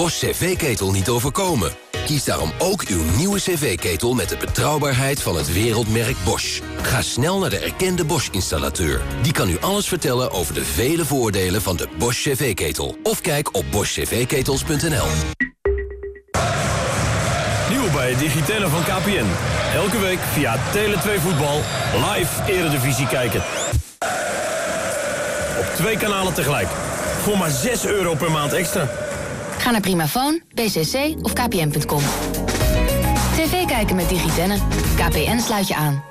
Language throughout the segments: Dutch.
Bosch cv-ketel niet overkomen. Kies daarom ook uw nieuwe cv-ketel met de betrouwbaarheid van het wereldmerk Bosch. Ga snel naar de erkende Bosch-installateur. Die kan u alles vertellen over de vele voordelen van de Bosch cv-ketel. Of kijk op boschcvketels.nl. Nieuw bij Digitele van KPN. Elke week via Tele2 Voetbal live Eredivisie kijken. Op twee kanalen tegelijk. Voor maar 6 euro per maand extra. Ga naar Primafoon, BCC of KPN.com. TV kijken met Digitenne. KPN sluit je aan.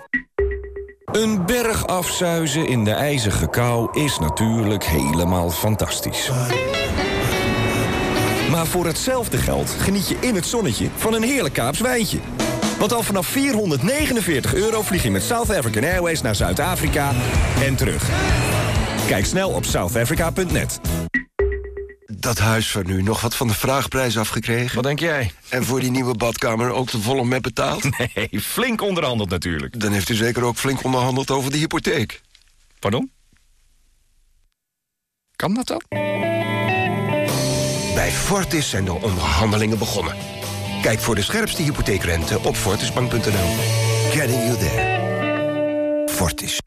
Een berg afzuizen in de ijzige kou is natuurlijk helemaal fantastisch. Maar voor hetzelfde geld geniet je in het zonnetje van een heerlijk Kaaps wijntje. Want al vanaf 449 euro vlieg je met South African Airways naar Zuid-Afrika en terug. Kijk snel op southafrica.net. Dat huis van nu nog wat van de vraagprijs afgekregen? Wat denk jij? En voor die nieuwe badkamer ook de volle met betaald? Nee, flink onderhandeld natuurlijk. Dan heeft u zeker ook flink onderhandeld over de hypotheek. Pardon? Kan dat dan? Bij Fortis zijn de onderhandelingen begonnen. Kijk voor de scherpste hypotheekrente op fortisbank.nl. Getting you there. Fortis.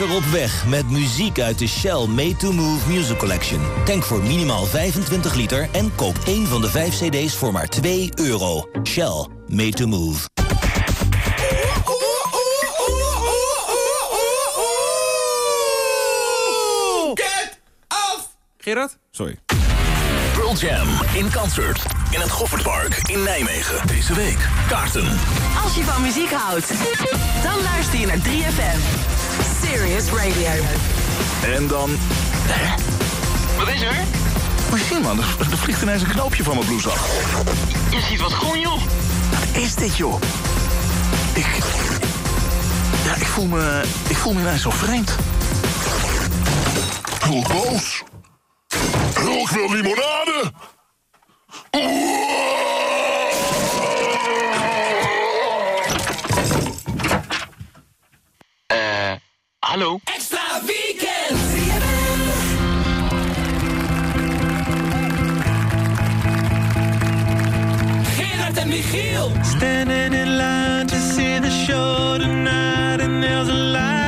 Lekker op weg met muziek uit de Shell Made to Move Music Collection. Tank voor minimaal 25 liter en koop één van de vijf cd's voor maar 2 euro. Shell Made to Move. Get off! Gerard? Sorry. Pearl Jam in concert in het Goffertpark in Nijmegen. Deze week kaarten. Als je van muziek houdt, dan luister je naar 3FM. Serious Radio. En dan... Hè? Wat is er? Machine man, er, er vliegt ineens een knoopje van mijn blouse af. Je ziet wat groen joh. Wat is dit joh? Ik... Ja, ik voel me... Ik voel me ineens zo vreemd. Hulk boos. Hulk wil limonade. Eh, hallo? Extra weekend! Gerard en Michiel! Standing in line to see the show tonight, and there's a light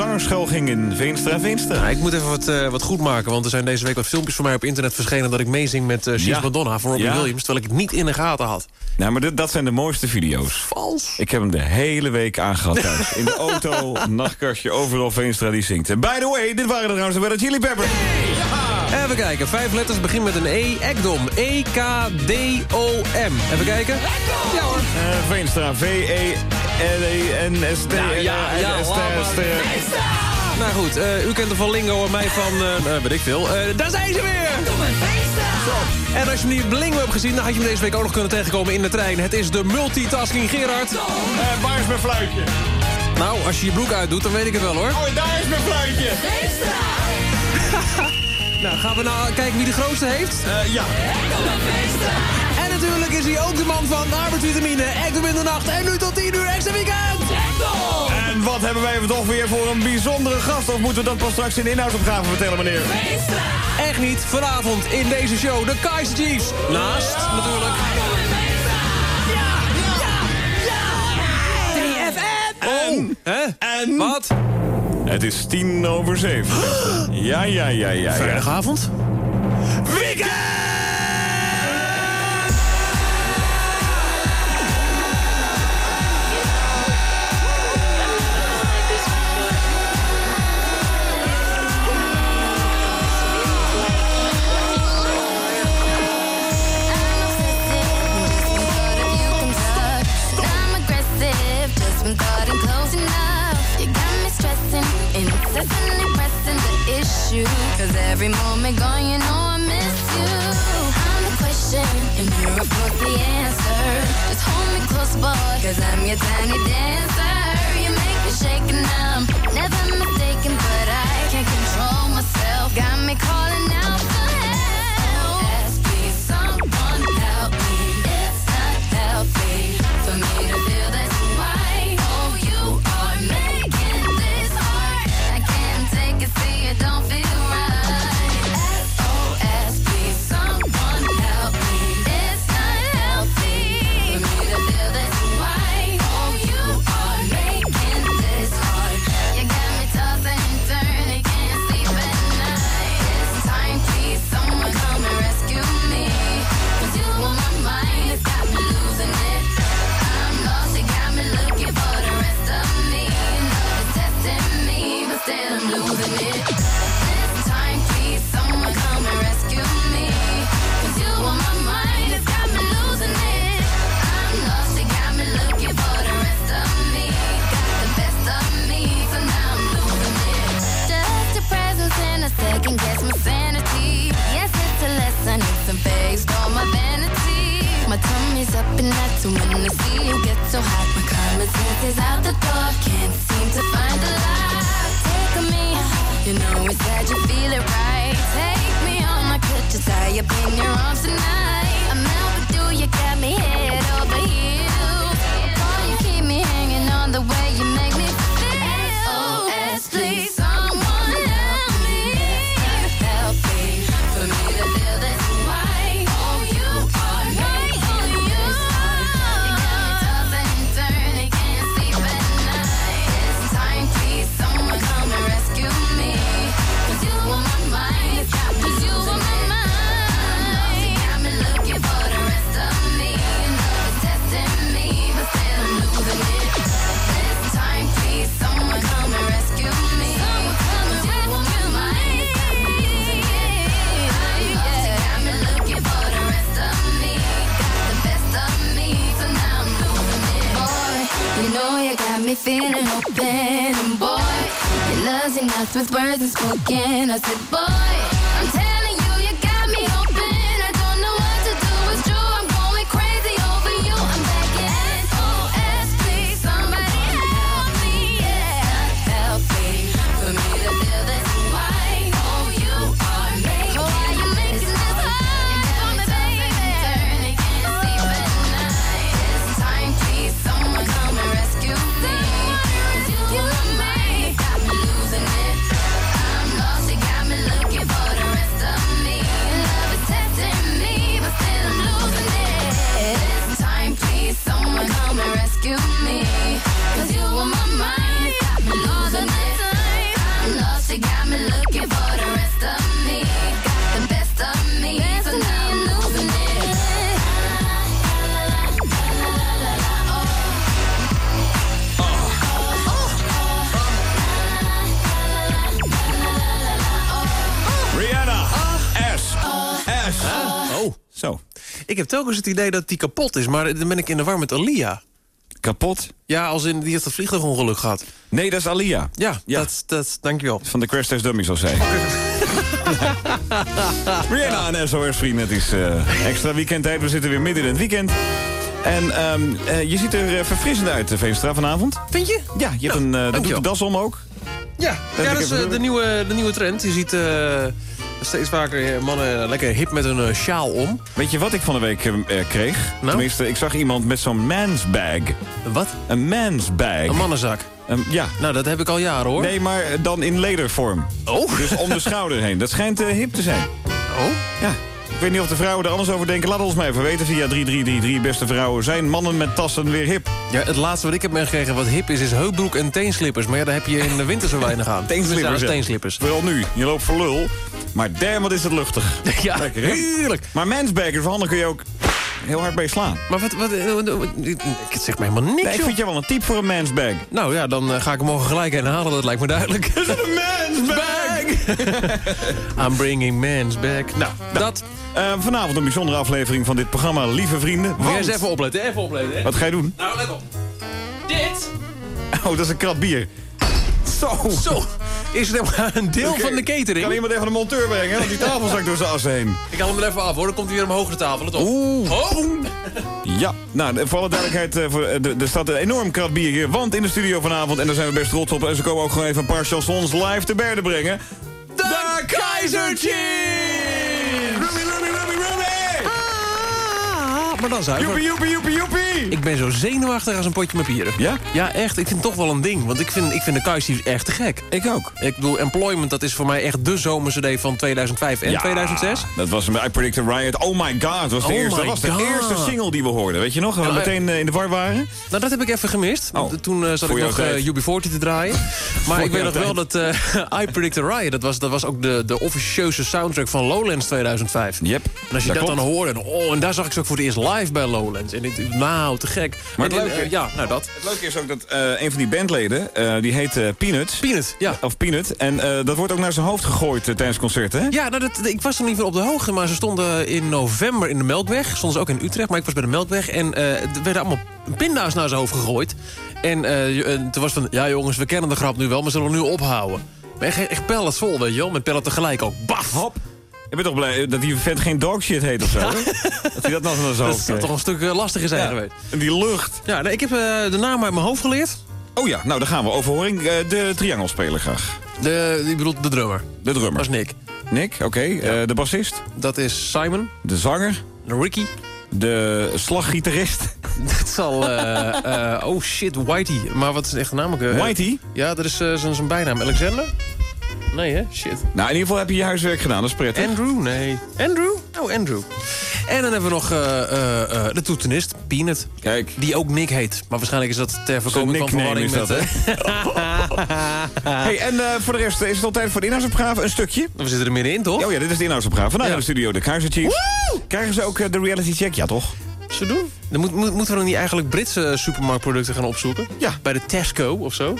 zangerschool ging in Veenstra en Veenstra. Ja, ik moet even wat, eh, wat goed maken, want er zijn deze week wat filmpjes van mij op internet verschenen... dat ik meezing met uh, She's Ja. Madonna van Robbie Ja. Williams... terwijl ik het niet in de gaten had. Nou, maar dit- dat zijn de mooiste video's. Vals. Ik heb hem de hele week aangehad thuis. In de auto, nachtkastje, overal Veenstra die zingt. En by the way, dit waren de trouwens de Chili Peppers. Even kijken, vijf letters begin met een E. Ekdom. E-K-D-O-M. Even kijken. Ja hoor. Eh, Veenstra, E V-E-L-E-N-S-T. Nou, ja, ja, laat maar. Nou goed, eh, u kent er van Lingo en mij van, eh, eh, weet ik veel. Eh, daar zijn ze weer! En als je hem niet op Lingo hebt gezien, dan had je hem deze week ook nog kunnen tegenkomen in de trein. Het is de multitasking Gerard. waar is mijn fluitje? Nou, als je je broek uitdoet, dan weet ik het wel hoor. Oh, daar is mijn fluitje. Nou, gaan we nou kijken wie de grootste heeft? ja. Natuurlijk is hij ook de man van arbeidsvitamine. Ekdom in de nacht en nu tot 10 uur extra weekend. En wat hebben wij toch weer voor een bijzondere gast? Of moeten we dat pas straks in de inhoudsopgave vertellen, meneer? Echt niet, vanavond in deze show de Kaiser Chiefs. Naast, natuurlijk. 3FM. En? Hè? En? Wat? Het is tien over zeven. Ja, ja, ja, ja. ja. Vrijdagavond? Weekend! Incessantly pressing the issue. Cause every moment gone, you know I miss you. I'm the question, and you're of course the answer. Just hold me close, boy, cause I'm your tiny dancer. You make me shake and I'm never mistaken, but I can't control myself. Got me calling enough with words unspoken. I said, boy, Ik heb telkens het idee dat die kapot is, maar dan ben ik in de war met Alia. Kapot? Ja, als in die heeft een vliegtuigongeluk gehad. Nee, dat is Alia. Ja, Dat, dat, dankjewel. Van de Crash Test Dummies, zoals zij. Rihanna en SOS Vrienden. Het is eh, extra weekendtijd. We zitten weer midden in het weekend. En ehm, eh, je ziet er eh, verfrissend uit, Veenstra, vanavond. Vind je? Ja, je hebt een uh, doet de das om ook. Ja, Dat ja dat is de nieuwe, de nieuwe trend. Je ziet steeds vaker eh, mannen lekker hip met een eh, sjaal om. Weet je wat ik van de week eh, kreeg? Tenminste, ik zag iemand met zo'n man's bag. Wat? Een man's bag. Een mannenzak. Ja. Nou, dat heb ik al jaren hoor. Nee, maar dan in ledervorm. Oh. Dus om de schouder heen. Dat schijnt hip te zijn. Oh? Ja. Ik weet niet of de vrouwen er anders over denken. Laat ons maar even weten via 3333. Beste vrouwen, zijn mannen met tassen weer hip? Ja, het laatste wat ik heb meegekregen wat hip is, is heupbroek en teenslippers. Maar ja, daar heb je in de winter zo weinig aan. Teenslippers, ja. teenslippers. Vooral nu. Je loopt voor lul. Maar damn, wat is het luchtig. Ja, Lekker, heerlijk. Maar mansbagger van handen kun je ook heel hard mee slaan. Maar wat, wat, eh, wat- wat- ik zeg me helemaal niks, Nee, ik vind je wel een type voor een mansbag. Nou ja, dan eh, ga ik hem morgen gelijk heen halen, dat lijkt me duidelijk. Is het een mansbag? I'm bringing man's back. Nou, dat. Eh, vanavond een bijzondere aflevering van dit programma, lieve vrienden. Moet Want- eens even opletten, even opletten. hè? Wat ga je doen? Nou, let op. Dit. Oh, dat is een krat bier. Zo. Zo. Is het helemaal een deel van de catering? Kan iemand even een monteur brengen, hè? want die tafel zakt door zijn as heen. Ik haal hem er even af hoor, dan komt hij weer omhoog de tafel. Let op. Oeh. Oh. Ja, nou, voor alle duidelijkheid, eh, voor, eh, er er staat een enorm krat bier hier. Want in de studio vanavond, en daar zijn we best trots op... en ze komen ook gewoon even een paar chansons live te berden brengen. De Kaiser Chiefs! Rummy, rummy, rummy, rummy! Ah, maar dan zuiver. Joepie, joepie, joepie, joepie! Ik ben zo zenuwachtig als een potje met bieren. Ja? Ja, echt. Ik vind het toch wel een ding. Want ik vind, ik vind de Chiefs echt te gek. Ik ook. Ik bedoel, Employment, dat is voor mij echt de zomer-cd van 2005 en Ja, 2006. Dat was een I Predict a Riot. Oh my god, dat was de, Oh eerste, dat was de God. eerste single die we hoorden. Weet je nog? Dat we Ja, meteen eh, in de war waren. Nou, dat heb ik even gemist. Oh, Toen eh, zat voor ik nog tijd. eh UB40 te draaien. Maar Voor ik weet nog wel dat I Predict a Riot... Dat was, dat was ook de, de officieuze soundtrack van Lowlands 2005. Yep. En als je dat, dan hoorde... En, oh, en daar zag ik ze ook voor het eerst live bij Lowlands. En ik nou, te gek. Maar het en, leuke- eh, ja, nou dat. Het leuke is ook dat eh, een van die bandleden, eh, die heet Peanut. Peanut, ja. Of Peanut. En dat wordt ook naar zijn hoofd gegooid tijdens concerten, hè? Ja, nou, dat, ik was er niet van op de hoogte, maar ze stonden in november in de Melkweg. Stonden ze ook in Utrecht, maar ik was bij de Melkweg. En er werden allemaal pinda's naar zijn hoofd gegooid. En toen was van, ja jongens, we kennen de grap nu wel, maar zullen we nu ophouden. Maar echt, echt vol, weet je wel, met pellet tegelijk ook. Baf! Hop. Ik ben toch blij dat die vent geen dog shit heet of zo? Dat hij dat nog zijn Dat zou toch een stuk eh, lastiger zijn Ja. geweest. En die lucht. Ja, nee, ik heb eh, de naam uit mijn hoofd geleerd. Oh ja, nou, daar gaan we. Overhoring. Eh, de triangelspeler graag. De, ik bedoel, de drummer. De drummer. Dat is Nick. Nick, oké. De bassist. Dat is Simon. De zanger. De Ricky. De slaggitarist. Dat zal... oh shit, Whitey. Maar wat is echt ook, eh? Whitey? Ja, dat is zijn bijnaam. Alexander? Nee, hè? Shit. Nou, in ieder geval heb je je huiswerk gedaan. Dat is prettig. Andrew? Nee. Andrew? Oh, Andrew. En dan hebben we nog eh, eh, eh, de toetenist, Peanut. Kijk. Die ook Nick heet. Maar waarschijnlijk is dat ter voorkoming van verwarring met... dat, hè? Hey, en voor de rest, is het al tijd voor de inhoudsopgave? Een stukje? We zitten er middenin, toch? Oh ja, dit is de inhoudsopgave. Vanuit Ja. de studio, de Kaiser. Krijgen ze ook de reality check? Ja, toch? Ze doen. Dan moet, moet- moeten we dan niet eigenlijk Britse supermarktproducten gaan opzoeken? Ja. Bij de Tesco of zo?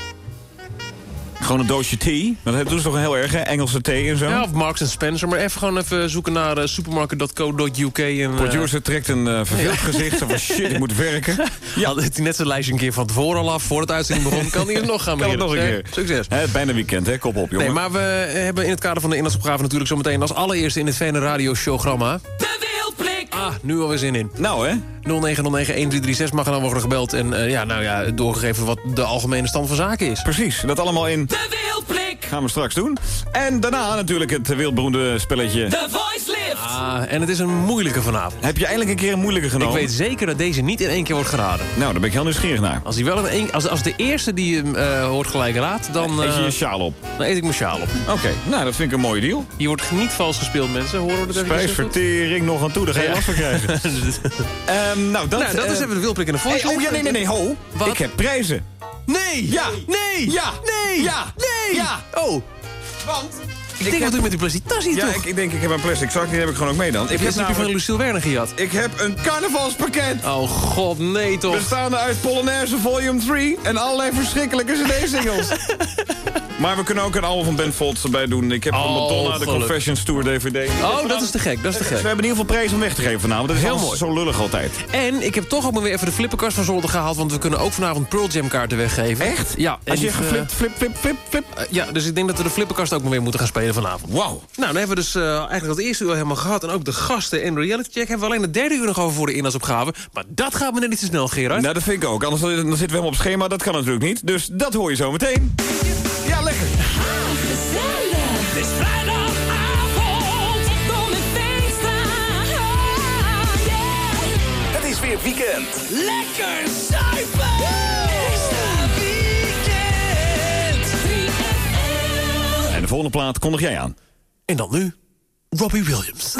Gewoon een doosje thee. Dat doen ze toch heel erg, hè? Engelse thee en zo. Ja, of Marks Spencer. Maar even gewoon even zoeken naar uh, supermarket.co.uk. En, eh, Producer trekt een eh, verveeld gezicht. Zo van, shit, ik moet werken. Ja, had hij net zijn lijstje een keer van tevoren al af. Voor het uitzending begon, kan hij het nog gaan Kan nog een keer. Succes. Hè, bijna weekend, hè? Kop op, jongen. Nee, maar we hebben in het kader van de inhoudsopgave natuurlijk zometeen als allereerste in het Vene Radio Showgramma. De. Ah, nu alweer zin in. Nou, hè? 0909-1336 mag er dan worden gebeld. En eh, ja, nou ja, doorgegeven wat de algemene stand van zaken is. Precies. Dat allemaal in... De Wildblik. Gaan we straks doen. En daarna natuurlijk het wereldberoemde spelletje... The Ah, en het is een moeilijke vanavond. Heb je eindelijk een keer een moeilijke Ik genomen? weet zeker dat deze niet in één keer wordt geraden. Nou, daar ben ik heel nieuwsgierig naar. Als, hij wel in als, als de eerste die hem eh, hoort gelijk raadt, dan, Eet je eh, je sjaal op. dan eet ik mijn sjaal op. Oké, nou, dat vind ik een mooie deal. Hier wordt niet vals gespeeld, mensen. Horen we dat even? Spijsvertering nog aan toe, daar ga je Ja. last van krijgen. Ehm, nou, dat, nou, dat eh, is even de wilprik en de hey, voice. oh ja, nee, nee, nee, ho. Wat? Ik heb prijzen. Nee! Ja. Nee! Ja. Nee! Ja. Nee! Ja. Oh, Want? Ik, denk wat u met die plastic tas hier Ja, toch? ik, ik denk, ik heb een plastic zak, die heb ik gewoon ook mee dan. Ik heb die van namelijk... Lucille Werner gehad. Ik heb een carnavalspakket. Oh god, nee toch? Bestaande uit Polonaise Volume 3 en allerlei verschrikkelijke cd-singles. Maar we kunnen ook een album van Ben Folds erbij doen. Ik heb van Oh, Madonna de. Confessions Tour DVD. Oh, dat is te gek, dat is te We gek. hebben in ieder geval prijs om weg te geven vanavond. Dat is Heel mooi. zo lullig altijd. En ik heb toch ook maar weer even de flipperkast van zolder gehaald... want we kunnen ook vanavond Pearl Jam kaarten weggeven. Echt? Ja. en Als je die, geflipt, eh, flip, flip, flip, flip. eh, ja, dus ik denk dat we de flipperkast ook maar weer moeten gaan spelen vanavond. Wauw. Nou, dan hebben we dus eh, eigenlijk het eerste uur helemaal gehad... en ook de gasten en de reality check. Hebben we alleen het derde uur nog over voor de inhoudsopgave. Maar dat gaat me net niet te snel, Gerard. Nou, dat vind ik ook. Anders dan zitten we helemaal op schema. Dat kan natuurlijk niet. Dus dat hoor je zo meteen. Ja, lekker. Het is vrijdagavond, kom en feesten. Het is weer weekend. Lekker zuipen. Extra weekend. 3FM. En de volgende plaat kondig jij aan. En dan nu, Robbie Williams.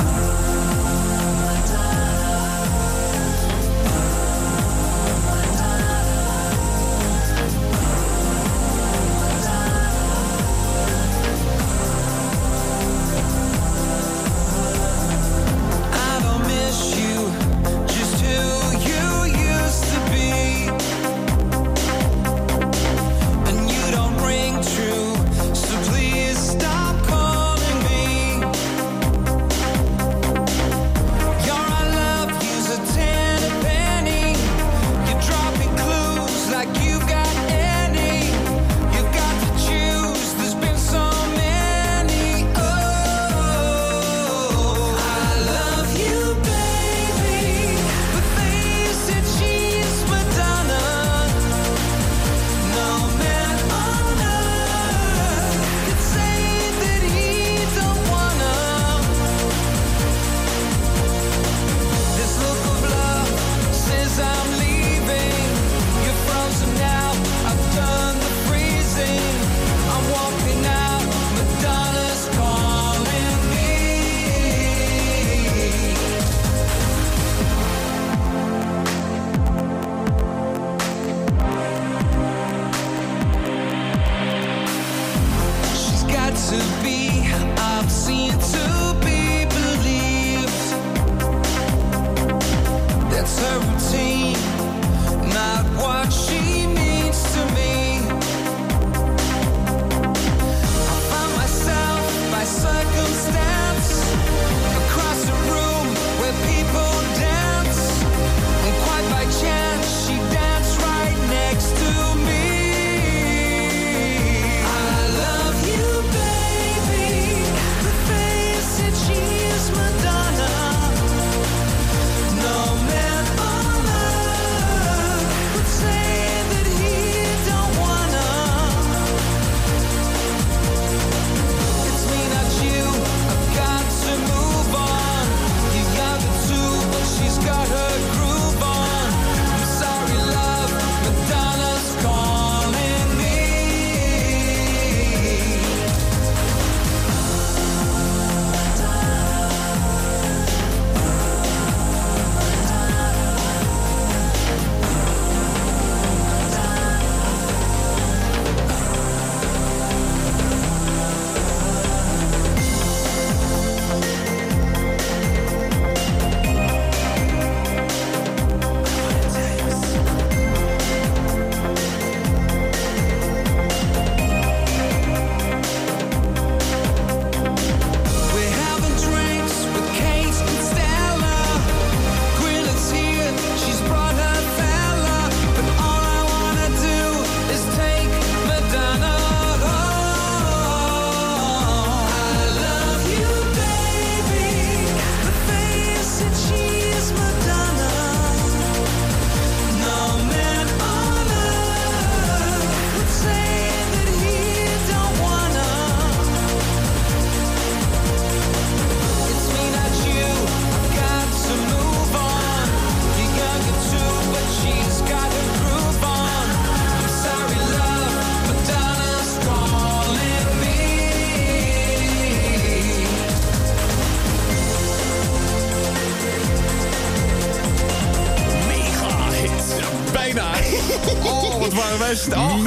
Oh.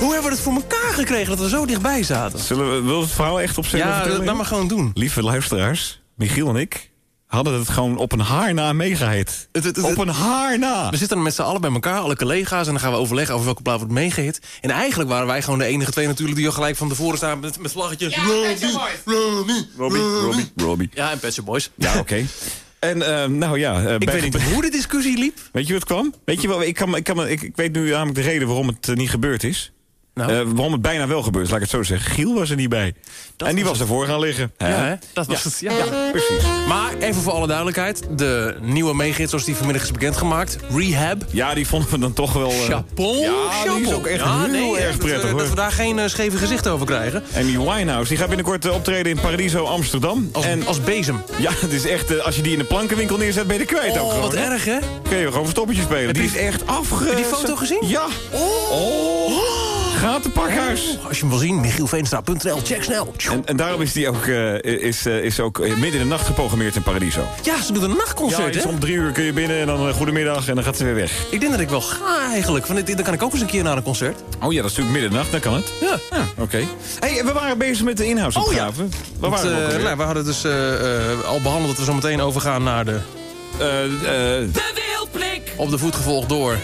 Hoe hebben we het voor elkaar gekregen dat we zo dichtbij zaten? Zullen we, wil het verhaal echt op zich Ja, dat maar gewoon doen. Lieve luisteraars, Michiel en ik hadden het gewoon op een haar na meegeheid. op een haar na. We zitten met z'n allen bij elkaar, alle collega's... en dan gaan we overleggen over welke plaat wordt meegehit. En eigenlijk waren wij gewoon de enige twee natuurlijk... die al gelijk van tevoren staan met, met vlaggetjes. Ja, Robbie, Robbie, Robbie, Ja, en Pet Boys. Ja, oké. En eh, nou ja... eh, Ik weet niet hoe de discussie liep. Weet je het kwam? Weet je wel, ik, kan, ik, kan, ik, ik weet nu namelijk de reden waarom het eh, niet gebeurd is. Nou? Eh, waarom het bijna wel gebeurd laat ik het zo zeggen. Giel was er niet bij. en die was ervoor gaan liggen. Ja? Dat was het. Ja. precies. Maar even voor alle duidelijkheid. De nieuwe meegit zoals die vanmiddag is bekendgemaakt. Rehab. Ja, die vonden we dan toch wel... eh, Chapeau. Ja, die is ook echt heel nee, erg dat, prettig, we- hoor. Dat we daar geen eh, scheve gezicht over krijgen. Amy Winehouse, die gaat binnenkort eh, optreden in Paradiso Amsterdam. Als, en als bezem. ja, het is echt, eh, als je die in de plankenwinkel neerzet, ben je er kwijt ook Oh, gewoon. wat hè? erg, hè? Kun je gewoon verstoppertje spelen. Die is echt afge... Heb je die foto gezien? Ja. Oh. Gaat de pakhuis. Als je hem wil zien, michielveenstra.nl. Check snel. En, en daarom is die ook, eh, is, eh, is ook eh, midden in de nacht geprogrammeerd in Paradiso. Ja, ze doet een Ja, nachtconcert, hè? om drie uur kun je binnen en dan goedemiddag en dan gaat ze weer weg. Ik denk dat ik wel ga eigenlijk. Van dit, dan kan ik ook eens een keer naar een concert. Oh ja, dat is natuurlijk midden in de nacht, dan kan het. Ja. Ja, oké. Hey, we waren bezig met de inhoudsopgave. Waar Want, waren we ook nou, we hadden dus eh, eh, al behandeld dat we zo meteen overgaan naar de... Eh, eh, De wildblik. Op de voet gevolgd door.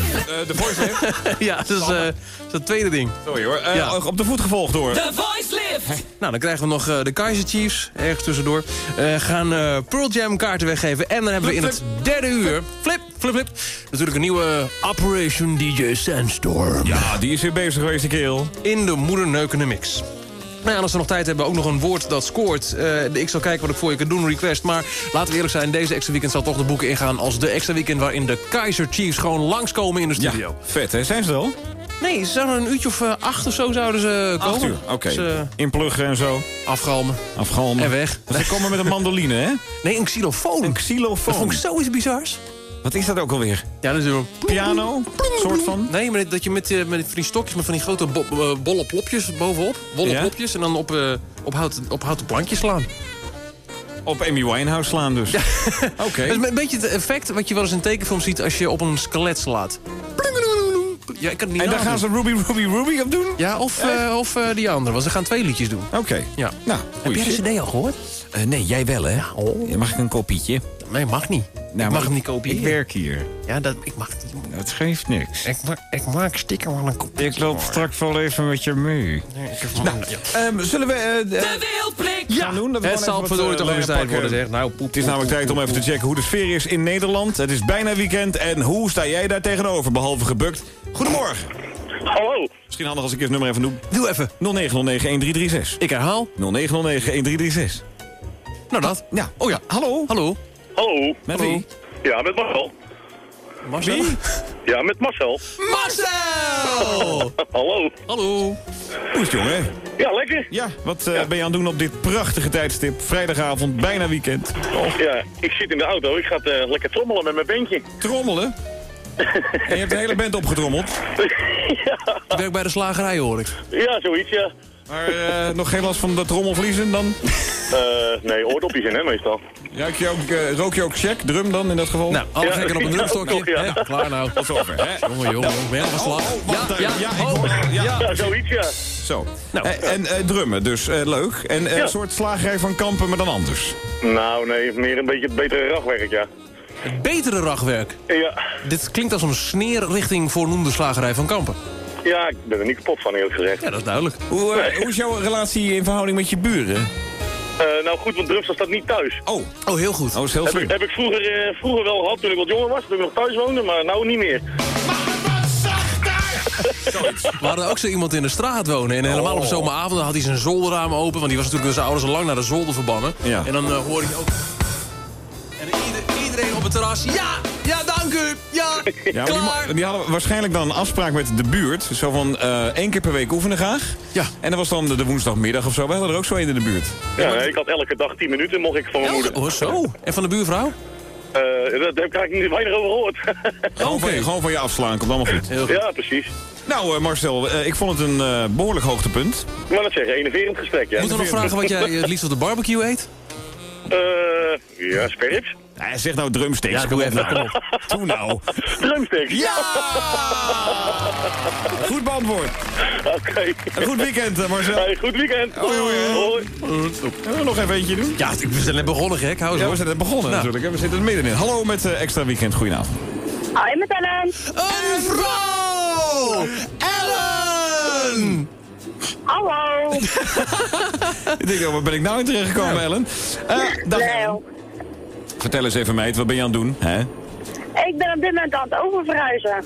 Eh, de voice heeft. ja, dat is, eh, dat is het tweede ding. Sorry hoor. Eh, Ja. Op de voet gevolgd door. The Voice Lift. Nou, dan krijgen we nog eh, de Kaiser Chiefs, ergens tussendoor. Eh, gaan eh, Pearl Jam kaarten weggeven. En dan hebben we in het derde uur... Flip, flip, flip. Natuurlijk een nieuwe Operation DJ Sandstorm. Ja, die is weer bezig geweest, die kerel. In de moederneukende mix. Nou ja, als we nog tijd hebben, ook nog een woord dat scoort. Eh, ik zal kijken wat ik voor je kan doen, request. Maar laten we eerlijk zijn, deze extra weekend zal toch de boeken ingaan... als de extra weekend waarin de Kaiser Chiefs gewoon langskomen in de studio. Ja, vet hè. Zijn ze er al? Nee, ze zouden een uurtje of eh, acht of zo zouden ze komen. Acht uur, oké. Dus, eh, Inpluggen en zo. afgalmen. Afgalmen. En weg. Ze komen met een mandoline, hè? Nee, een xylofoon. Een Dat xylofoon. vond ik zoiets bizars. Wat is dat ook alweer? Ja, dat is een Piano? soort van? Nee, maar dat je met, eh, met van die stokjes, met van die grote bo- eh, bolle plopjes bovenop. Bolle Ja? plopjes en dan op, eh, op, houten, op houten plankjes slaan. Op Amy Winehouse slaan dus. Oké. Dat is een beetje het effect wat je wel eens in tekenfilm ziet als je op een skelet slaat. Ja, ik kan het niet En daar gaan ze Ruby Ruby Ruby op doen? Ja, of, eh, of eh, die andere, want ze gaan twee liedjes doen. Oké. Ja. Nou, Heb jij de cd al gehoord? Eh, nee, jij wel hè? oh. Mag ik een kopietje? Nee, mag niet. Nou, ik mag hem niet kopiëren. Ik werk hier. Ja, dat, ik mag het niet. Dat geeft niks. Ik, ma ik maak stiekem wel een kopie. Ik loop straks wel even met je mee. Nee, ik heb Nou, ehm, zullen we eh, De wildblik. gaan doen? Dat we Het zal verdorie eh, toch eens tijd worden, zeg. Nou, poep, Het is namelijk tijd om even te checken hoe de sfeer is in Nederland. Het is bijna weekend en hoe sta jij daar tegenover, behalve gebukt? Goedemorgen. Hallo. Misschien handig als ik eerst nummer even doe. Doe even. 0909-1336. Ik herhaal. 0909-1336. Nou, dat. Ja. Oh ja. Hallo? Hallo. Hallo. Met Hallo. wie? Ja, met Marcel. Marcel? Wie? Ja, met Marcel. Marcel! Hallo. Hallo. Hoe is het, jongen? Ja, lekker. Ja, wat eh, ben je aan het doen op dit prachtige tijdstip? Vrijdagavond, bijna weekend. Oh, Ja, ik zit in de auto. Ik ga eh, lekker trommelen met mijn beentje. trommelen. En je hebt de hele band opgetrommeld. ja. Ik werk bij de slagerij, hoor ik. ja, zoiets, ja. Maar eh, nog geen last van de trommelvliezen dan? Eh, nee, oordopjes in, hè, meestal. Ruik je ook, eh, rook je ook check, drum dan in dat geval? Nou, alles Ja, lekker op een drumstokje. ja. Hè, Klaar nou. Tot zover, hè? Jongen, jongen. Ben slag? Wacht even. Ja, oh, ja. Ja, zoiets, ja. Zo. Nou. Eh, en eh, drummen, dus eh, leuk. En Ja. een soort slagerij van Kampen, maar dan anders. Nou, nee, meer een beetje het betere ragwerk, ja. Het betere ragwerk. Ja, Dit klinkt als een sneer richting voornoemde slagerij van Kampen. ja ik ben er niet kapot van, eerlijk gezegd. Ja, dat is duidelijk. Hoe, hoe is jouw relatie in verhouding met je buren? Eh, nou goed, want drumstel staat niet thuis. Oh, Oh, heel goed. oh is heel Heb ik, heb ik vroeger, eh, vroeger wel gehad toen ik wat jonger was, toen ik nog thuis woonde, maar nou niet meer. We hadden ook zo iemand in de straat wonen. En helemaal op zomeravond dan had hij zijn zolderraam open. Want die was natuurlijk door zijn ouders al lang naar de zolder verbannen. Ja. En dan uh, hoorde je ook... Iedereen op het terras. Ja, ja, dank u. Ja, Ja, maar die, klaar. die hadden waarschijnlijk dan een afspraak met de buurt. Zo van eh, één keer per week oefenen graag. Ja. En dat was dan de, de woensdagmiddag of zo. We hadden er ook zo een in de buurt. Ja, ik had elke dag 10 minuten, mocht ik van mijn moeder. Oh, zo. En van de buurvrouw? Eh, daar heb ik eigenlijk niet weinig over gehoord. Gewoon, van, je, gewoon van je afslaan, komt allemaal goed. Heel goed. ja, precies. Nou eh, Marcel, ik vond het een eh, behoorlijk hoogtepunt. Maar dat zeggen, enerverend gesprek, ja. Moeten we nog vragen wat jij het liefst op de barbecue eet? Eh, ja, sperrips. Hij zegt nou drumsticks. Ja, doe even, nou. Doe nou. Drumsticks. Ja! Goed beantwoord. Oké. Een goed weekend, eh, Marcel. Hey, goed weekend. Hoi, hoi. Hoi. Kunnen we nog even eentje doen? Ja, ik ben net begonnen, gek. Hou Ja, we zijn net begonnen Nou. natuurlijk. hè. We zitten er middenin. Hallo met eh, Extra Weekend. Goedenavond. Hoi met Ellen. Een vrouw! Ellen! Hallo. Ik denk, oh, waar ben ik nou in terechtgekomen, Ellen? Eh, dag, Nee, Ellen. Vertel eens even, meid. Wat ben je aan het doen? Hè? Ik ben op dit moment aan het oververhuizen.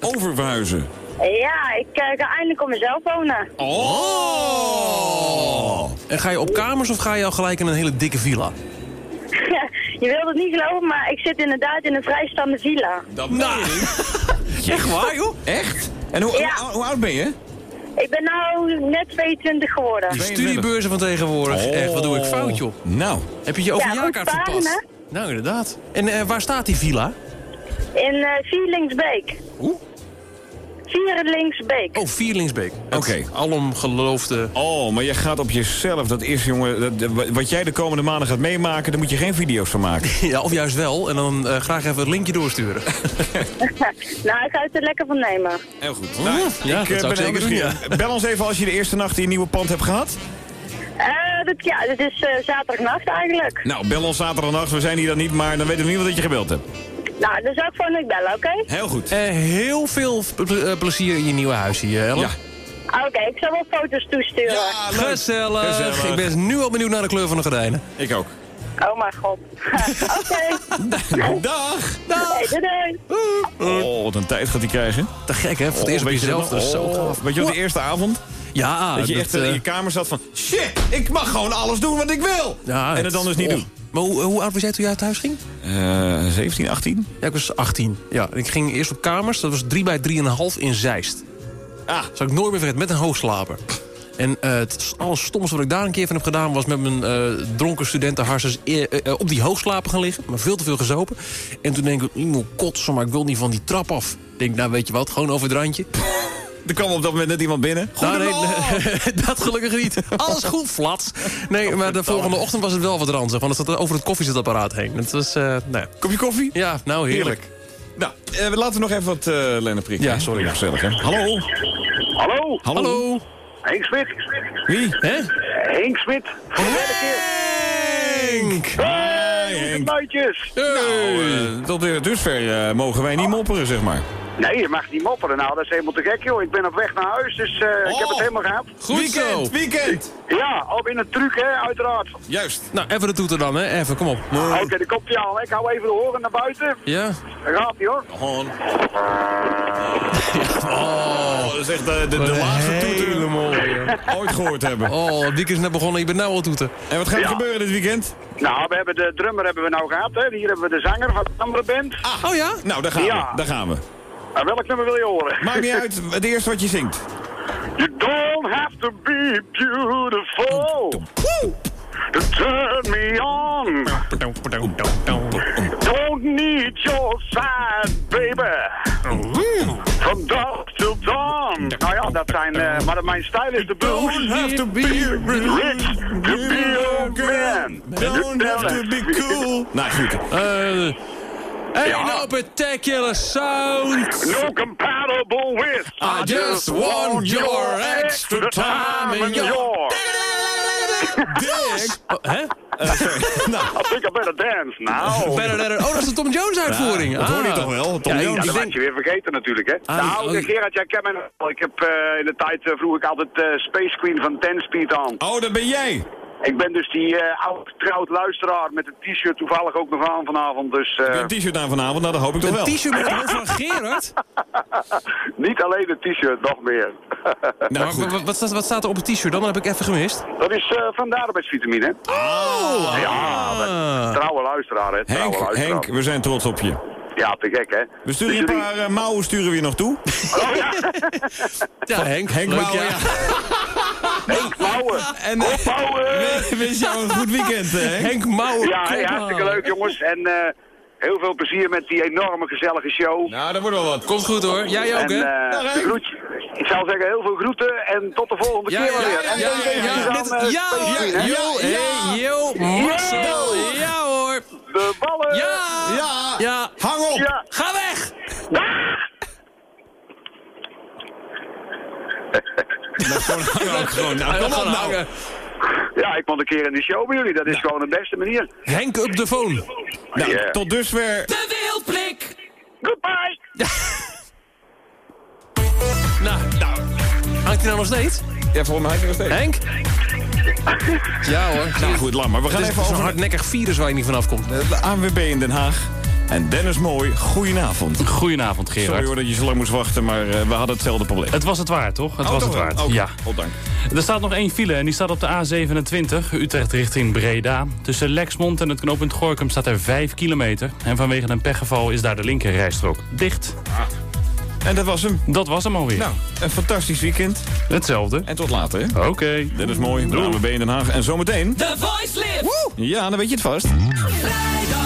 Oververhuizen. Ja, ik eh, ga eindelijk op mezelf wonen. Oh! En ga je op kamers of ga je al gelijk in een hele dikke villa? je wilt het niet geloven, maar ik zit inderdaad in een vrijstaande villa. Dat Nou, echt waar, joh? Echt? En hoe, Ja. hoe, hoe oud ben je? Ik ben nou net 22 geworden. Die studiebeurzen van tegenwoordig. Echt, wat doe ik fout, joh? Nou. Heb je je Ja, overjaarkaart sparen, verpast? Nou, inderdaad. En eh, waar staat die villa? In uh, Vierlingsbeek. Hoe? Vierlingsbeek. Oh, Vierlingsbeek. Oké. Alom geloofde... Oh, maar je gaat op jezelf. Dat is, jongen, dat- wat jij de komende maanden gaat meemaken... daar moet je geen video's van maken. Ja, of juist wel. En dan eh, graag even het linkje doorsturen. nou, ik ga het er lekker van nemen. Heel goed. Nou, Ja, ik dat eh, zou ben heel zeker doen. Bel ons even als je de eerste nacht in je nieuwe pand hebt gehad. Eh, dat, ja, dit is eh, zaterdagnacht eigenlijk. Nou, bel ons zaterdagnacht. We zijn hier dan niet, maar dan weten we niet wat dat je gebeld hebt. Nou, dan zou ik van ik bellen, oké? Heel goed. Eh, heel veel ple- plezier in je nieuwe huisje, eh, Ellen. Ja. Oké, ik zal wel foto's toesturen. Gezellig. Gezellig. Ik ben nu al benieuwd naar de kleur van de gordijnen. Ik ook. Oh mijn god. oké. Dag. Hey, doei, doei. Oh, wat een tijd gaat hij krijgen. Te gek, hè? Voor het Oh, eerst je jezelf. dat is zo Oh, gaaf. Weet je op de eerste avond? Ja, dat je echt eh, in je kamer zat van... Shit, ik mag gewoon alles doen wat ik wil. ja, en het dan dus niet oh. doen. Maar hoe, hoe oud was jij toen jij uit huis ging? Eh 17, 18? Ja, ik was 18. Ja, ik ging eerst op kamers. Dat was 3 bij 3,5 in Zeist. Ah. Zou ik nooit meer vergeten, met een hoogslaper. En eh, het allerstomste wat ik daar een keer van heb gedaan... was met mijn eh, dronken studentenharsers eh, eh, op die hoogslaper gaan liggen. Maar veel te veel gezopen. En toen denk ik, ik moet kotsen, maar ik wil niet van die trap af. Ik denk, nou weet je wat, gewoon over het randje. Er kwam op dat moment net iemand binnen. Nou, nee, dat gelukkig niet. Alles goed, flats. Nee, maar de volgende ochtend was het wel wat ranzig. Want het zat over het koffiezetapparaat heen. Het was, eh nou ja. Kopje koffie? Ja, nou heerlijk. Nou, eh, laten we nog even wat uh, Lena prikken. Ja, sorry. Gezellig, hè? Hallo. Hallo. Hallo. Henk Smit. Wie? Hè? Henk Smit. Voor de keer. Henk! Hey, Henk. Luidjes. Nou, eh, tot uh, dusver mogen wij niet mopperen, zeg maar. Nee, je mag niet mopperen. Nou, dat is helemaal te gek, joh. Ik ben op weg naar huis, dus eh, ik heb het Oh. helemaal gehad. Goed weekend, zo. weekend. Ja, ook in een truc, hè, uiteraard. Juist. Nou, even de toeter dan, hè. Even, kom op. Oké, daar komt hij aan. Ik hou even de horen naar buiten. Ja? Daar gaat hij, hoor. Gewoon. Oh, dat is echt de, de, de laatste toeter Hele mooie. ooit gehoord hebben. Oh, het weekend is net begonnen. Je bent nou al toeten. En wat gaat er gebeuren dit weekend? Nou, we hebben de drummer hebben we nou gehad, hè. Hier hebben we de zanger van de andere band. Oh ja? Nou, daar gaan Ja. we. Daar gaan we. En welk nummer wil je horen? Maakt niet uit, het eerste wat je zingt. You don't have to be beautiful to turn me on. Don't need your side, baby. From dark till dawn. Nou ja, dat zijn, eh, maar mijn stijl is de blues. Don't have to be Rich to be your man. Don't have to be cool. Nou, goed. Eh... Ain't no particular sound. No compatible with. I just want your extra time and your... Dick. Oh, hè? Eh, sorry. nou, I think I better dance now. Better, better. Oh, dat is de Tom Jones uitvoering. Ja, dat hoor je Ah. toch wel, Tom Ja, Jones. Ja, dat had je weer vergeten natuurlijk, hè. Ah, nou, oh, Gerard, jij kent mij nog wel. Ik heb eh, in de tijd eh, vroeg ik altijd eh, Space Queen van Ten Speed aan. Oh, dat ben jij. Ik ben dus die eh oud getrouwd luisteraar met het t-shirt toevallig ook nog aan vanavond. Dus eh, je een t-shirt aan vanavond? Nou, dat hoop ik toch wel. Een t-shirt met het van Gerard? niet alleen het t-shirt, nog meer. Nou, maar wat, wat, staat, wat staat er op het t-shirt dan? Dat heb ik even gemist. dat is eh van de arbeidsvitamine. Oh! Ja, dat- trouwe luisteraar, hè. Trouwe Henk, luisteraar. Henk, we zijn trots op je. Ja, te gek, hè. We sturen je een Dus paar eh, mouwen sturen we je nog toe. Oh ja, Ja, Henk. Henk leuk, Mouwen, ja. ja. Henk Mouwen. En eh, Opbouwen. we wens jou een goed weekend, eh, Henk. Henk Mouwen. Ja, hey, hartstikke leuk, jongens. En eh, heel veel plezier met die enorme gezellige show. Nou, dat wordt wel wat. Komt goed hoor. Jij ook, En hè? eh, Henk. groetje. Ik zou zeggen, heel veel groeten en tot de volgende Ja, keer ja, weer. ja, En ja, ja, ja, hè? Ja hoor. De ballen! Ja! Ja! Ja! Hang op! Ja. Ga weg! Dat is gewoon hangen ook gewoon. Nou, kom op nou. Ja, ik moet een keer in de show bij jullie. Dat is gewoon de beste manier. Henk op de phone. Nou, Ja. tot dusver. De wildblik. Goodbye! Nou, nou. Hangt hij nou nog steeds? Ja, volgens mij hangt hij nog steeds. Henk? Ja hoor. Nou goed, laat maar. We gaan Het is even zo'n over hardnekkig virus waar je niet vanaf komt. de ANWB in Den Haag. En Dennis Mooi, goedenavond. Goedenavond, Gerard. Sorry hoor dat je zo lang moest wachten, maar eh, we hadden hetzelfde probleem. Het was het waard, toch? Het Oh, was toch het waard. Oké, Ja. Oh, dank. Er staat nog één file en die staat op de A27, Utrecht richting Breda. Tussen Lexmond en het knooppunt Gorkum staat er 5 kilometer. En vanwege een pechgeval is daar de linkerrijstrook dicht. En dat was hem. Dat was hem alweer. Nou, een fantastisch weekend. Hetzelfde. En tot later. hè? Oké. Dit is mooi. De ANWB in Den Haag. En zometeen... The Voice Live. Ja, dan weet je het vast. Vrijdag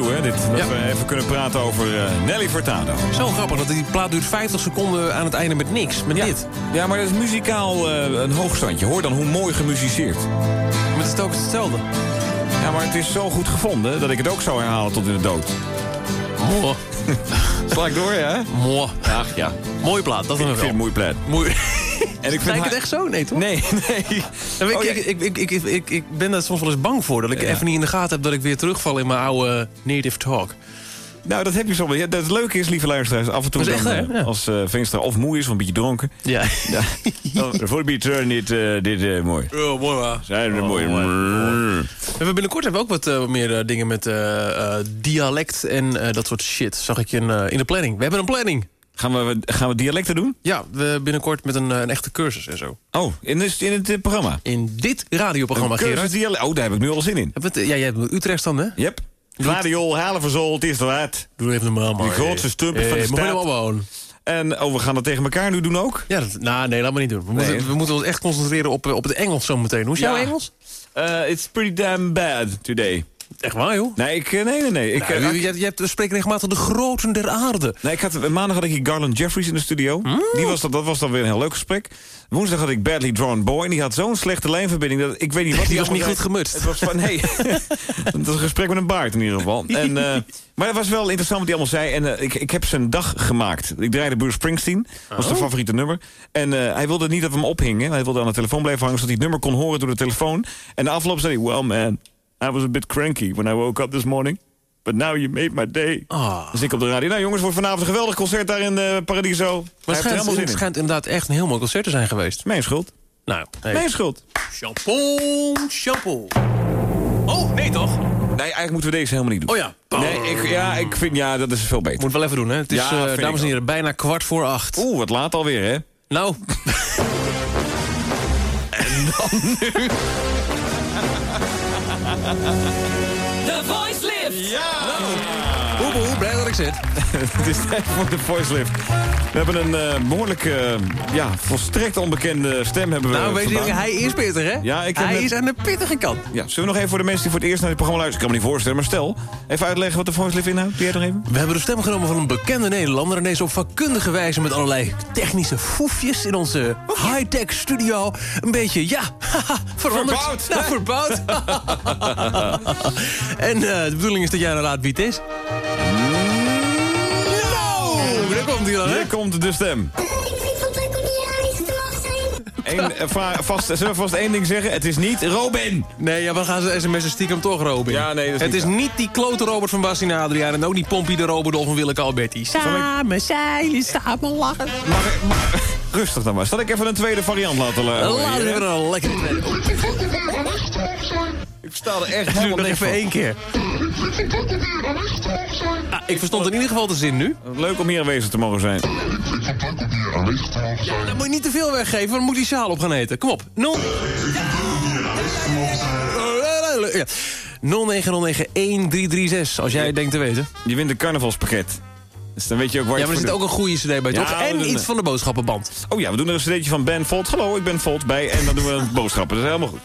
hè? Dit, dat we even kunnen praten over eh, Nelly Furtado. Zo grappig dat die plaat duurt 50 seconden aan het einde met niks. Met dit. Ja, maar dat is muzikaal eh, een hoogstandje. Hoor dan hoe mooi gemusiceerd. Maar het is ook hetzelfde. Ja, maar het is zo goed gevonden dat ik het ook zou herhalen tot in de dood. Mooi. Sla ik door, ja? Mooi. Ach ja. Mooie plaat, dat is Ik een vind het mooie plaat. Mooi. En ik haar- het echt zo? Nee, toch? Nee, nee. Oh, ik, ja. ik, ik, ik, ik, ben daar soms wel eens bang voor. Dat ik even niet in de gaten heb dat ik weer terugval in mijn oude native talk. Nou, dat heb je zo wel. Ja, dat het leuke is, lieve luisteraars, af en toe dan, echt, hè? Ja. als eh Veenstra of moe is of een beetje dronken. Ja. ja. Dan voor de turn dit, eh, dit eh, mooi. Oh, mooi waar. Zijn we mooi. We hebben binnenkort hebben we ook wat meer dingen met dialect en eh, dat soort shit. Zag ik in, eh, in de planning. We hebben een planning. Gaan we, gaan we dialecten doen? Ja, we binnenkort met een, eh, een echte cursus en zo. Oh, in, het- in het eh, programma? In dit radioprogramma, Een cursus Gerard. Oh, daar heb ik nu al zin in. We het- Ja, jij hebt Utrecht dan, hè? Yep. Radio halen voor zo, het is te laat. Doe even normaal, man. Die grootste stumper Eh, van de wonen. En oh, we gaan dat tegen elkaar nu doen ook? Ja, dat, nou, nee, laat maar niet doen. We, Nee. moeten, we moeten ons echt concentreren op, eh, op het Engels zometeen. Hoe is jouw. Engels? Uh, it's pretty damn bad today. Echt waar, joh? Nee, ik, eh, nee, nee, nee. Ik, Nou, eh, je, je, hebt, we spreken regelmatig de groten der aarde. Nee, ik had, maandag had ik hier Garland Jeffries in de studio. Hmm? Die was, dat, dat was dan weer een heel leuk gesprek. Woensdag had ik Badly Drawn Boy. En die had zo'n slechte lijnverbinding. Dat, ik weet niet wat Die was niet goed gemutst. Het was van, nee. het was een gesprek met een baard in ieder geval. En, eh, maar het was wel interessant wat hij allemaal zei. En eh, ik, ik heb zijn dag gemaakt. Ik draaide Bruce Springsteen. Dat was Oh. zijn favoriete nummer. En eh, hij wilde niet dat we hem ophingen. Hij wilde aan de telefoon blijven hangen... zodat hij het nummer kon horen door de telefoon. En de afloop zei hij... Well man, I was a bit cranky when I woke up this morning. But now you made my day. Ah. Dus ik op de radio. Nou jongens, wordt vanavond een geweldig concert daar in eh, Paradiso. Maar het schijnt, het inderdaad echt een heel mooi concert te zijn geweest. Mijn schuld. Nou, hey. Mijn schuld. Shampoo, shampoo. Oh, nee toch? Nee, eigenlijk moeten we deze helemaal niet doen. Oh ja. Nee, ik, ja, ik vind, ja, dat is veel beter. Moet wel even doen, hè? Het is, Ja, eh, dames en heren, bijna kwart voor acht. Oeh, wat laat alweer, hè? Nou. en dan nu. The Voice Lift. Ja! Hoe, hoe blij dat ik zit. Het is tijd voor de voice lift. We hebben een eh, behoorlijk, eh, ja, volstrekt onbekende stem hebben we Nou, weet je, hij is pittig, hè? Ja, ik heb hij net- is aan de pittige kant. Ja, zullen we nog even voor de mensen die voor het eerst naar dit programma luisteren... ik kan me niet voorstellen, maar stel, even uitleggen wat de voice lift inhoudt. Jij nog even? We hebben de stem genomen van een bekende Nederlander... en deze op vakkundige wijze met allerlei technische foefjes... in onze high-tech studio een beetje, ja, veranderd. Verbouwd. Nou, verbouwd. en eh, de bedoeling is dat jij dan raadt wie het is. Komt hij dan, hè? Hier komt de stem. Eén, eh, va- vast, zullen we vast één ding zeggen? Het is niet Robin. Nee, ja, we gaan ze sms'en stiekem toch, Robin. Ja, nee, dat is Het niet is niet die klote Robert van Bastien en Adriaan... en ook niet Pompie de Robert van Willeke Alberti. Samen zeilen, samen lachen. Maar, maar, rustig dan maar. Zal ik even een tweede variant laten la- horen Laten we er een lekker Ik versta er echt helemaal nog niks even van. één keer. Ah, ik verstond in ieder geval de zin nu. Leuk om hier aanwezig te mogen zijn. Dan moet je niet te veel weggeven, want dan moet die sjaal op gaan eten. Kom op. 0... Ja. 0909-1336, als jij het denkt te weten. Je wint een carnavalspakket. Dus dan weet je ook waar Ja, je maar er zit ook een goede cd bij, Ja, toch? En iets van de boodschappenband. Oh ja, we doen er een cd'tje van Ben Volt. Hallo, ik ben Volt bij. En dan doen we een boodschappen. Dat is helemaal goed.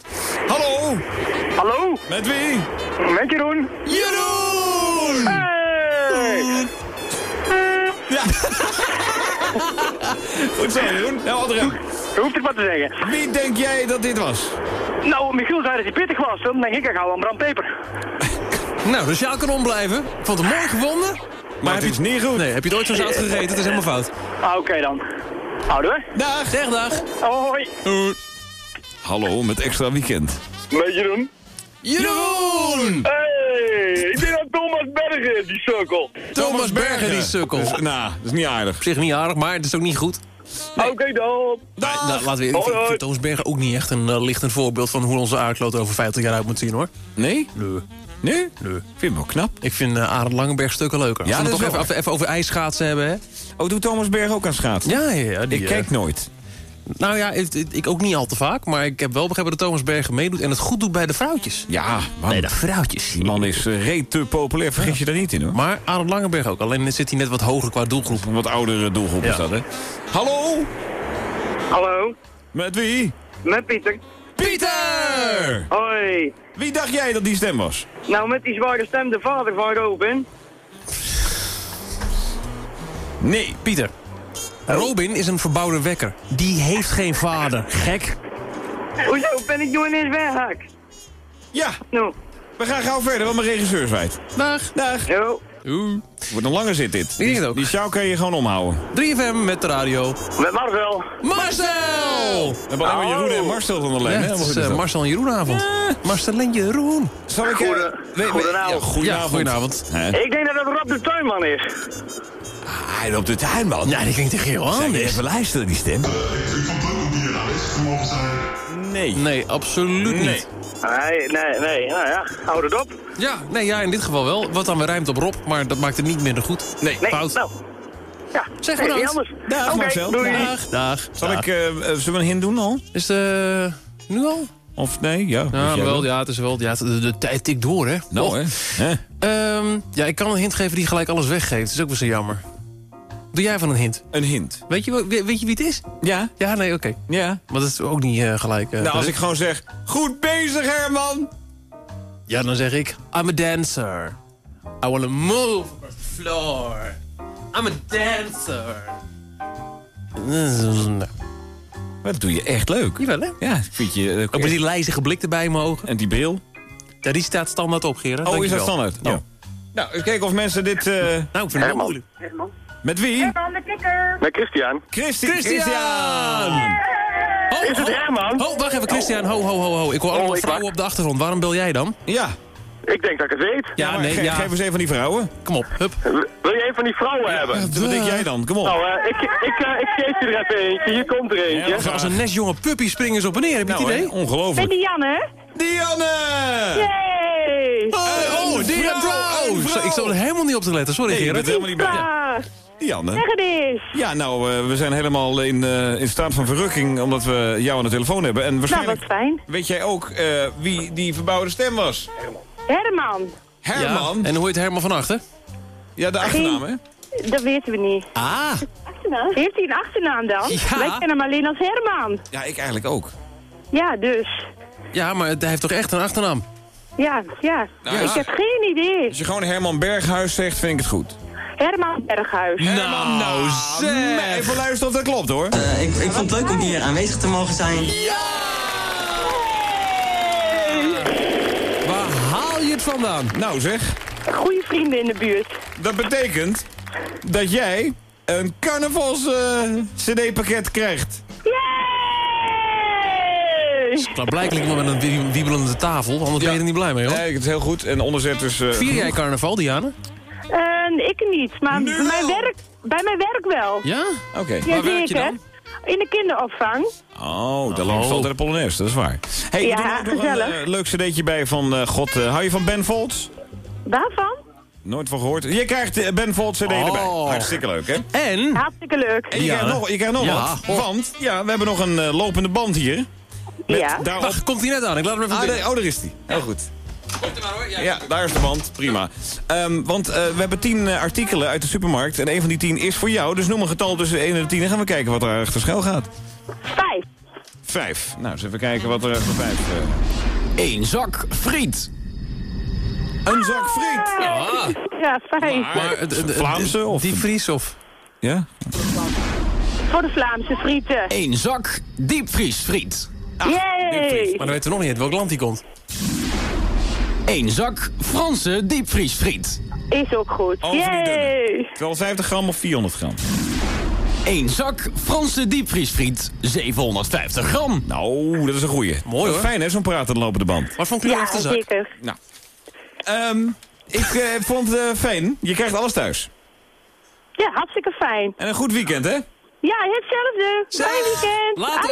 Hallo, Hallo, met wie? met Jeroen. Jeroen! Hey! Ja. Goed zo, Jeroen. Nou, Adriaan. Je hoeft het maar te zeggen. Wie denk jij dat dit was? Nou, Michiel zei dat hij pittig was. Dan denk ik, ik hou een brandpeper. Nou, de sjaal kan omblijven. Ik vond het mooi gevonden. Maar het is niet goed. Nee, heb je het ooit zo zout gegeten? Het is helemaal fout. Ah, oké dan. Houden we. Dag. Zeg dag. Hoi. Hallo, met extra weekend. Met Jeroen. Jeroen! Hey, ik ben aan Thomas Bergen, die sukkel. Thomas Bergen, die sukkel. Dus, nou, dat is niet aardig. Op zich niet aardig, maar het is ook niet goed. Oké dan. Nee, nou, laten we, ik, vind Thomas Bergen ook niet echt een uh, lichtend voorbeeld... van hoe onze aardkloot over 50 jaar uit moet zien, hoor. Nee? Nee. Nee? Nee. Ik vind hem wel knap. Ik vind uh, Arend Langenberg stukken leuker. Ja, we dat toch even, even over ijsschaatsen hebben, hè? Oh, doet Thomas Berg ook aan schaatsen? Ja, ja, ja. die, Ik eh, kijk nooit. Nou ja, ik, ook niet al te vaak. Maar ik heb wel begrepen dat Thomas Bergen meedoet... en het goed doet bij de vrouwtjes. Ja, man. Nee, de vrouwtjes. Die man is uh, reet te populair. Vergis je daar niet in, hoor. Maar Arend Langenberg ook. Alleen zit hij net wat hoger qua doelgroep. Een wat oudere doelgroep Ja. is dat, hè? Hallo? Hallo, Met wie? met Pieter. Pieter! Pieter! Hoi. Wie dacht jij dat die stem was? Nou, met die zware stem de vader van Robin. Nee. Pieter. Robin is een verbouwde wekker. Die heeft geen vader. Gek. Hoezo ben ik nu ineens weghak? Ja. Nou. We gaan gauw verder, want mijn regisseur is wijd. Dag. Dag. Jo. Oeh. Wordt nog langer zit dit. Het ook. Die sjouw kan je gewoon omhouden. 3FM met de radio. Met Marcel. Marcel! We hebben alleen maar Jeroen en Marcel van de lijn. Ja, hè? het is? Marcel en Jeroen avond. Marcel en Jeroen. Zal ik... eh, goedenavond. Ja, goedenavond. Ja, goedenavond. Ik denk dat het Rob de Tuinman is. Hij op de tuinman. Ja, die klinkt echt heel anders. even luisteren, die stem. Nee. Nee, absoluut Nee. niet. Nee, nee, nee. Nou ja, houd het op. Ja, nee, ja, in dit geval wel. Wat dan weer rijmt op Rob, maar dat maakt het niet minder goed. Nee. Nee, Fout. nou. Ja, Zeg nee, bedankt. niet anders. Dag, Oké, Marcel. doei. Dag, dag. Zal dag. ik... eh, eh, zullen we een hint doen al? Is het eh, nu al? Of nee? Ja. Ja, wel, ja, het is wel. Ja, de, de tijd tikt door, hè? Nou? Hè? Ehm, ja, ik kan een hint geven die gelijk alles weggeeft. Dat is ook wel zo jammer. Doe jij van een hint? Een hint. Weet je, wel- weet je wie het is? Ja? Ja, nee, oké. Ja. Maar dat is ook niet eh, gelijk. eh, Nou, als ik gewoon zeg... Goed bezig, Herman! Ja, dan zeg ik... I'm a dancer. I wanna move the floor. I'm a dancer. Dat doe je echt leuk. Jawel, hè? Ja, ik vind je... eh, Ook met die lijzige blik erbij in mijn ogen. En die bril? Ja, die staat standaard op, Gerard. Oh, is dat standaard? Oh. Nou, eens kijken of mensen dit... eh, Nou, ik vind het wel Herman. Met wie? Met Christian. Christi Christian! Ho, Is het Herman? Ho, wacht even, Christian. Ho, ho, ho, ho. Ik hoor allemaal ik vrouwen op de achtergrond. Waarom bel jij dan? Ja. Ik denk dat ik het weet. Ja, nee, ge- ja. Geef eens een van die vrouwen. Kom op, hup. Wil je een van die vrouwen hebben? Wat denk jij dan? Kom op. Nou, eh, ik, ik, eh, ik geef je er even eentje. Hier komt er eentje. Ja, Als een nestjonge puppy springen ze op en neer. Heb je Nou, het hè, idee? ongelooflijk. Dianne. Dianne! Yay! Oh, oh, een Oh, ik stond er helemaal niet op te letten. Sorry, Nee, Gerard. helemaal niet bij. Dianne. zeg het eens. Ja, nou, eh, we zijn helemaal in, eh, in staat van verrukking... omdat we jou aan de telefoon hebben. En Nou, waarschijnlijk wat fijn. weet jij ook eh, wie die verbouwde stem was. Herman. Herman. Ja, en hoe heet Herman van Achter? Ja, de achternaam, hè? Dat weten we niet. Ah. Heeft hij een achternaam dan? Ja. Wij kennen hem alleen als Herman. Ja, ik eigenlijk ook. Ja, dus. Ja, maar hij heeft toch echt een achternaam? Ja, ja. Nou, ik ja. heb geen idee. Als je gewoon Herman Berghuis zegt, vind ik het goed. Herman Berghuis. Herman, nou zeg. Even luisteren of dat klopt, hoor. Eh, ik, ik vond het leuk om hier aanwezig te mogen zijn. Waar haal je het vandaan? Nou zeg, Goede vrienden in de buurt. dat betekent dat jij een carnavals eh, cd-pakket krijgt. Yay! Klaarblijkelijk iemand met een wie- wiebelende tafel, anders ben je er niet blij mee, hoor. Nee, het is heel goed. En onderzet dus... eh, Vier jij carnaval, Diane? Ik niet, maar bij mijn, werk, bij mijn werk wel. Ja? Oké. Ja, Waar werk je dan? In de kinderopvang. Oh, daar loopt altijd de Polonaise, dat is waar. Hey, Ja, nog een eh, leuk cd'tje bij van eh, God. eh, hou je van Ben Folds? Waarvan? Nooit van gehoord. Je krijgt Ben Folds cd erbij. Oh. Hartstikke leuk, hè? En? Hartstikke leuk. En je Ja. krijgt nog, je krijgt nog Ja. wat. Want, ja, we hebben nog een lopende band hier. Met Ja. daarop... Wacht, komt hij net aan. Ik laat hem even Ah, nee, oh, daar is hij. Heel goed. Ja, daar is de band. Prima. Ehm, want eh, we hebben tien eh, artikelen uit de supermarkt. En een van die tien is voor jou. Dus noem een getal tussen 1 en de 10. En gaan we kijken wat er achter schuil gaat. Vijf. Vijf. Nou, eens even kijken wat er achter vijf... eh Eén zak friet. Een zak friet. Ah, Ja, vijf. maar Vlaamse of... Die Fries of... Ja? Voor de Vlaamse frieten. Eén zak diepvriesfriet. Yay! Maar dan weten we nog niet uit welk land die komt. Eén zak Franse diepvriesfriet. Is ook goed. Yay! 250 gram of 400 gram? Eén zak Franse diepvriesfriet. 750 gram. Nou, dat is een goeie. Mooi, hoor. Fijn hè, zo'n pratende lopende band. Wat voor kleur Ja, de zak? zeker. Nou. Ehm, ik eh, vond het eh, fijn. Je krijgt alles thuis. Ja, hartstikke fijn. En een goed weekend, hè? Ja, hetzelfde. Fijn weekend. Later.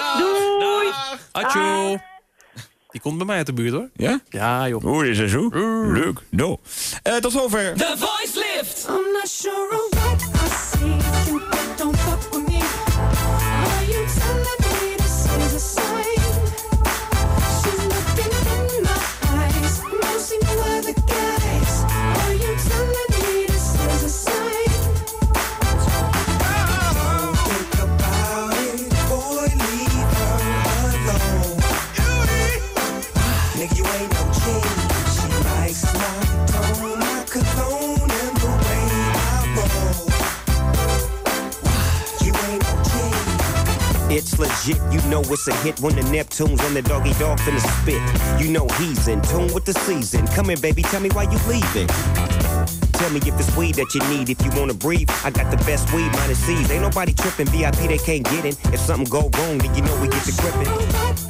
Aju. Doei. Atjo. Die komt bij mij uit de buurt, hoor. Ja? Ja, joh. Hoe is het zo? Leuk. No. Eh, tot zover. The Voice Lift. I'm not sure It's legit, you know it's a hit when the Neptunes and the doggy dog finna spit. You know he's in tune with the season. Come here, baby, tell me why you leaving. Tell me if it's weed that you need. If you wanna breathe, I got the best weed, minus C's. Ain't nobody tripping, VIP they can't get in. If something go wrong, then you know we get to gripping.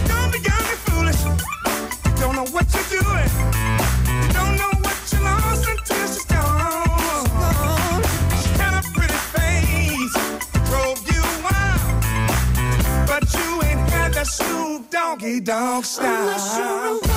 Snoop Doggy Dog style.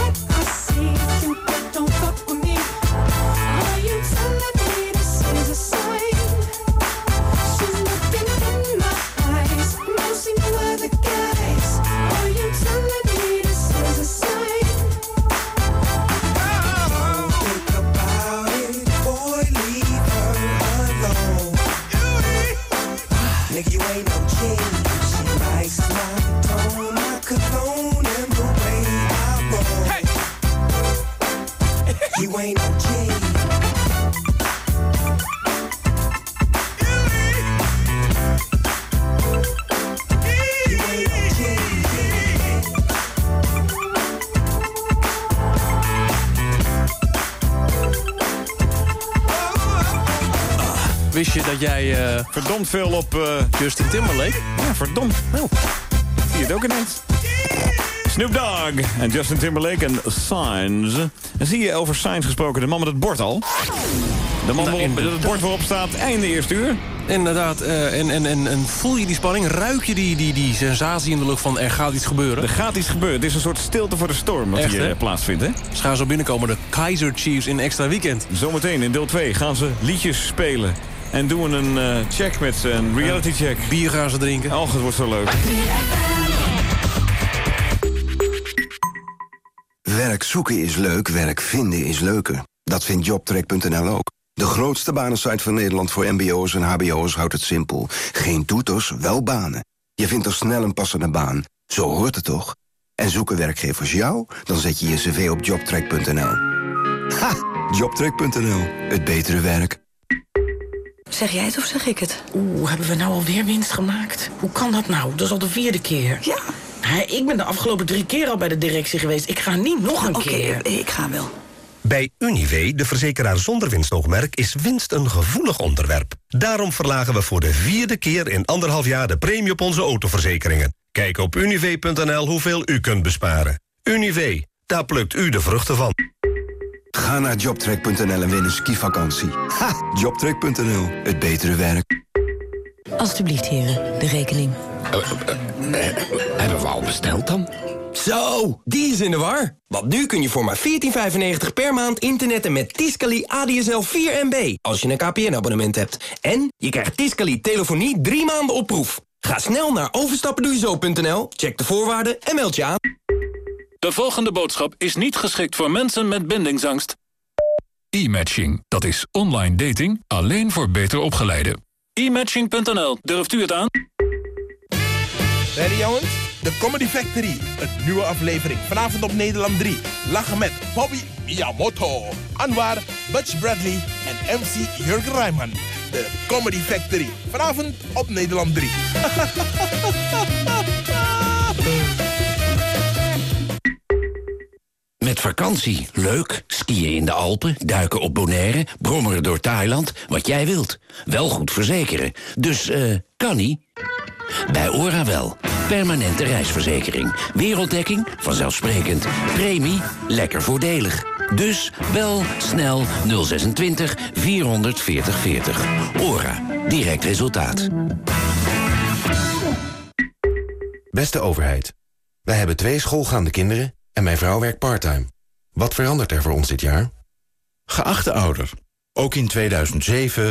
Dat jij... eh, Verdomd veel op... eh, Justin Timberlake? Ja, verdomd. Nou, zie je het ook ineens. Snoop Dogg en Justin Timberlake en Signs. En zie je over Signs gesproken, de man met het bord al? De man Nou, waarop, het bord waarop staat einde eerste uur. Inderdaad, eh, en, en, en, en voel je die spanning? Ruik je die, die, die sensatie in de lucht van er gaat iets gebeuren? Er gaat iets gebeuren. Het is een soort stilte voor de storm wat Echt, hier hè? eh, plaatsvindt. Hè? Ze gaan zo binnenkomen, de Kaiser Chiefs in extra weekend. Zometeen in deel 2 gaan ze liedjes spelen. En doen we een eh, check met een reality check. Bier gaan ze drinken. Och, het wordt zo leuk. Werk zoeken is leuk, werk vinden is leuker. Dat vindt JobTrack.nl ook. De grootste banensite van Nederland voor mbo'ers en hbo'ers houdt het simpel. Geen toeters, wel banen. Je vindt er snel een passende baan. Zo hoort het toch? En zoeken werkgevers jou? Dan zet je je cv op JobTrack.nl. Ha! JobTrack.nl. Het betere werk. Zeg jij het of zeg ik het? Oeh, hebben we nou alweer winst gemaakt? Hoe kan dat nou? Dat is al de vierde keer. Ja. ik ben de afgelopen drie keer al bij de directie geweest. Ik ga niet nog een keer. ik ga wel. Bij Unive, de verzekeraar zonder winstoogmerk, is winst een gevoelig onderwerp. Daarom verlagen we voor de vierde keer in anderhalf jaar de premie op onze autoverzekeringen. Kijk op unive.nl hoeveel u kunt besparen. Unive, daar plukt u de vruchten van. Ga naar JobTrack.nl en win een skivakantie. Ha! JobTrack.nl. Het betere werk. Alsjeblieft, heren, de rekening. hebben we al besteld dan? Zo, die is in de war. Want nu kun je voor maar 14,95 per maand internetten met Tiscali ADSL 4 MB... als je een KPN-abonnement hebt. En je krijgt Tiscali telefonie drie maanden op proef. Ga snel naar overstappendoejezo.nl, check de voorwaarden en meld je aan. De volgende boodschap is niet geschikt voor mensen met bindingsangst. E-matching, dat is online dating alleen voor beter opgeleiden. E-matching.nl, durft u het aan? Ready jongens? De Comedy Factory, een nieuwe aflevering. Vanavond op Nederland 3. Lachen met Bobby Miyamoto, Anwar, Butch Bradley en MC Jurgen Rijman. De Comedy Factory. Vanavond op Nederland 3. Met vakantie. Leuk. Skiën in de Alpen, duiken op Bonaire, brommeren door Thailand. Wat jij wilt. Wel goed verzekeren. Dus, eh, kan niet? Bij ORA wel. Permanente reisverzekering. Werelddekking? Vanzelfsprekend. Premie? Lekker voordelig. Dus bel snel 026 440 40. ORA. Direct resultaat. Beste overheid. Wij hebben twee schoolgaande kinderen en mijn vrouw werkt parttime. Wat verandert er voor ons dit jaar? Geachte ouder, ook in 2007